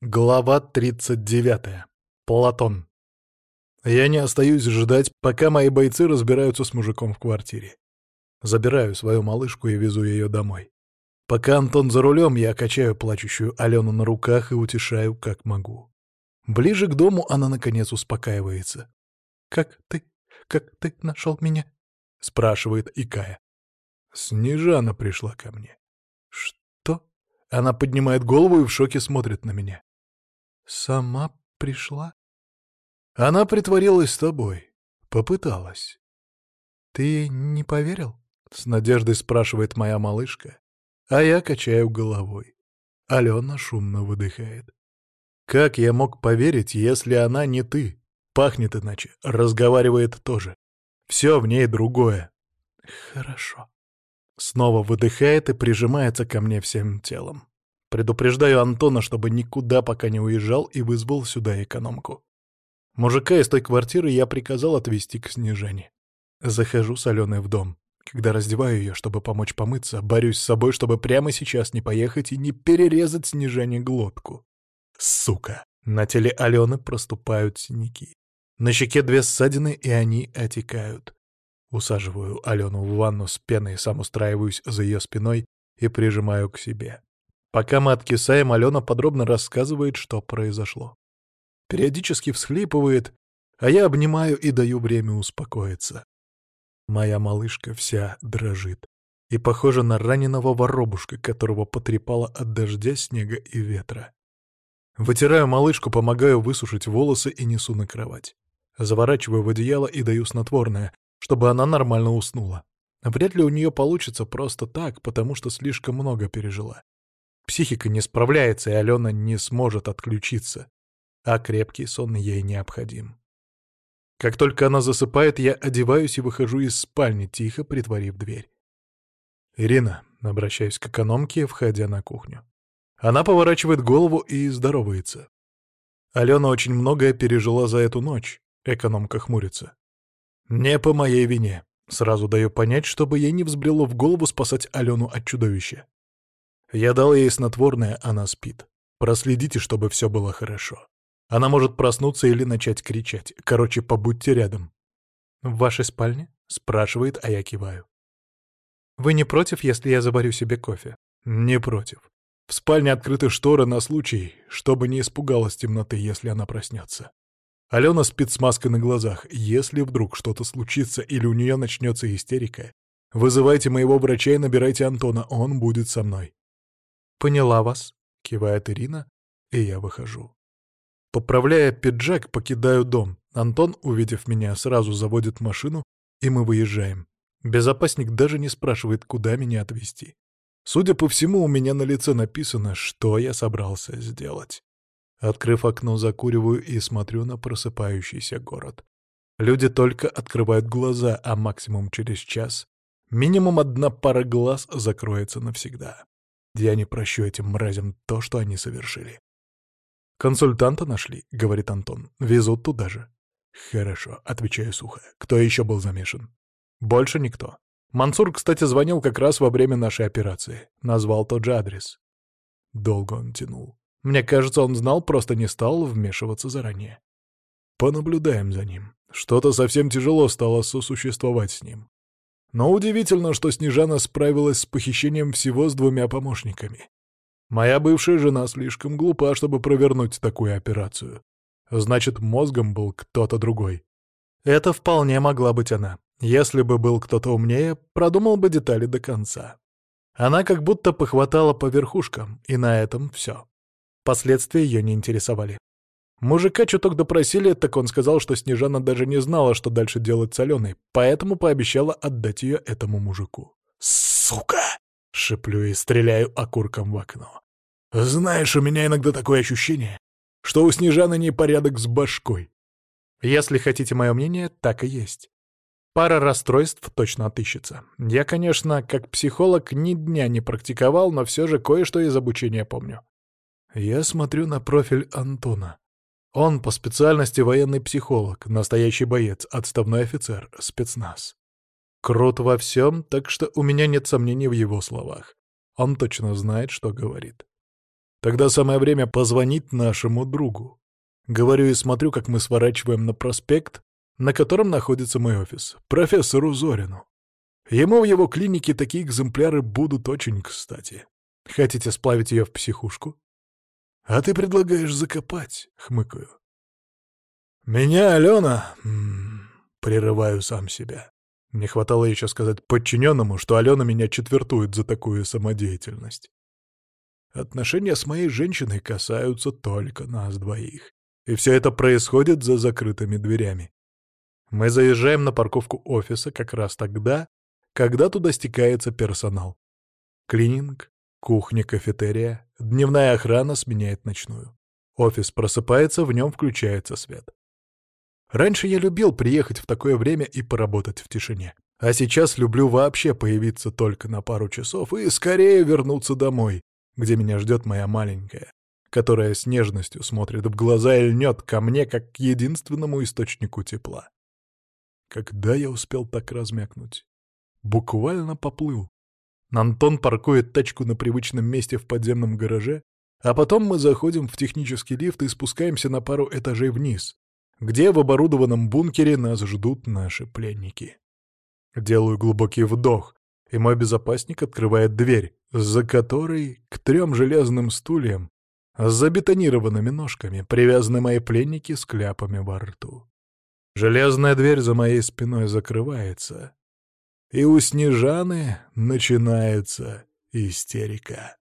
Глава 39. Платон. Я не остаюсь ждать, пока мои бойцы разбираются с мужиком в квартире. Забираю свою малышку и везу ее домой. Пока Антон за рулем, я качаю плачущую Алену на руках и утешаю, как могу. Ближе к дому она, наконец, успокаивается. «Как ты? Как ты нашел меня?» — спрашивает Икая. Снежана пришла ко мне. «Что?» Она поднимает голову и в шоке смотрит на меня. Сама пришла? Она притворилась с тобой. Попыталась. Ты не поверил? С надеждой спрашивает моя малышка, а я качаю головой. Алена шумно выдыхает. Как я мог поверить, если она не ты? Пахнет иначе, разговаривает тоже. Все в ней другое. Хорошо. Снова выдыхает и прижимается ко мне всем телом. Предупреждаю Антона, чтобы никуда пока не уезжал и вызвал сюда экономку. Мужика из той квартиры я приказал отвезти к Снежане. Захожу с Аленой в дом. Когда раздеваю ее, чтобы помочь помыться, борюсь с собой, чтобы прямо сейчас не поехать и не перерезать Снежане глотку. Сука! На теле Алены проступают синяки. На щеке две ссадины, и они отекают. Усаживаю Алену в ванну с пеной, сам устраиваюсь за ее спиной и прижимаю к себе. Пока мы откисаем, Алена подробно рассказывает, что произошло. Периодически всхлипывает, а я обнимаю и даю время успокоиться. Моя малышка вся дрожит и похожа на раненого воробушка, которого потрепало от дождя, снега и ветра. Вытираю малышку, помогаю высушить волосы и несу на кровать. Заворачиваю в одеяло и даю снотворное, чтобы она нормально уснула. Вряд ли у нее получится просто так, потому что слишком много пережила. Психика не справляется, и Алена не сможет отключиться. А крепкий сон ей необходим. Как только она засыпает, я одеваюсь и выхожу из спальни, тихо притворив дверь. «Ирина», — обращаюсь к экономке, входя на кухню. Она поворачивает голову и здоровается. Алена очень многое пережила за эту ночь, экономка хмурится. Не по моей вине. Сразу даю понять, чтобы ей не взбрело в голову спасать Алену от чудовища. Я дал ей снотворное, она спит. Проследите, чтобы все было хорошо. Она может проснуться или начать кричать. Короче, побудьте рядом. «В вашей спальне?» — спрашивает, а я киваю. «Вы не против, если я заварю себе кофе?» «Не против. В спальне открыты шторы на случай, чтобы не испугалась темноты, если она проснется. Алена спит с маской на глазах. Если вдруг что-то случится или у нее начнется истерика, вызывайте моего врача и набирайте Антона, он будет со мной. «Поняла вас», — кивает Ирина, и я выхожу. Поправляя пиджак, покидаю дом. Антон, увидев меня, сразу заводит машину, и мы выезжаем. Безопасник даже не спрашивает, куда меня отвезти. Судя по всему, у меня на лице написано, что я собрался сделать. Открыв окно, закуриваю и смотрю на просыпающийся город. Люди только открывают глаза, а максимум через час минимум одна пара глаз закроется навсегда. Я не прощу этим мразям то, что они совершили. «Консультанта нашли», — говорит Антон. «Везут туда же». «Хорошо», — отвечаю сухо. «Кто еще был замешан?» «Больше никто. Мансур, кстати, звонил как раз во время нашей операции. Назвал тот же адрес». Долго он тянул. Мне кажется, он знал, просто не стал вмешиваться заранее. Понаблюдаем за ним. Что-то совсем тяжело стало сосуществовать с ним. Но удивительно, что Снежана справилась с похищением всего с двумя помощниками. Моя бывшая жена слишком глупа, чтобы провернуть такую операцию. Значит, мозгом был кто-то другой. Это вполне могла быть она. Если бы был кто-то умнее, продумал бы детали до конца. Она как будто похватала по верхушкам, и на этом все. Последствия ее не интересовали. Мужика чуток допросили, так он сказал, что Снежана даже не знала, что дальше делать с Аленой, поэтому пообещала отдать ее этому мужику. «Сука!» — шеплю и стреляю окурком в окно. «Знаешь, у меня иногда такое ощущение, что у Снежаны непорядок с башкой». Если хотите мое мнение, так и есть. Пара расстройств точно отыщется. Я, конечно, как психолог ни дня не практиковал, но все же кое-что из обучения помню. Я смотрю на профиль Антона. Он по специальности военный психолог, настоящий боец, отставной офицер, спецназ. Крут во всем, так что у меня нет сомнений в его словах. Он точно знает, что говорит. Тогда самое время позвонить нашему другу. Говорю и смотрю, как мы сворачиваем на проспект, на котором находится мой офис, профессору Зорину. Ему в его клинике такие экземпляры будут очень кстати. Хотите сплавить ее в психушку? А ты предлагаешь закопать, хмыкаю. Меня, Алена... Прерываю сам себя. Не хватало еще сказать подчиненному, что Алена меня четвертует за такую самодеятельность. Отношения с моей женщиной касаются только нас двоих. И все это происходит за закрытыми дверями. Мы заезжаем на парковку офиса как раз тогда, когда туда стекается персонал. Клининг, кухня, кафетерия, дневная охрана сменяет ночную. Офис просыпается, в нем включается свет. Раньше я любил приехать в такое время и поработать в тишине. А сейчас люблю вообще появиться только на пару часов и скорее вернуться домой, где меня ждет моя маленькая, которая с нежностью смотрит в глаза и льнет ко мне, как к единственному источнику тепла. Когда я успел так размякнуть? Буквально поплыл. Антон паркует тачку на привычном месте в подземном гараже, а потом мы заходим в технический лифт и спускаемся на пару этажей вниз, где в оборудованном бункере нас ждут наши пленники. Делаю глубокий вдох, и мой безопасник открывает дверь, за которой к трем железным стульям с забетонированными ножками привязаны мои пленники с кляпами во рту. Железная дверь за моей спиной закрывается, и у Снежаны начинается истерика.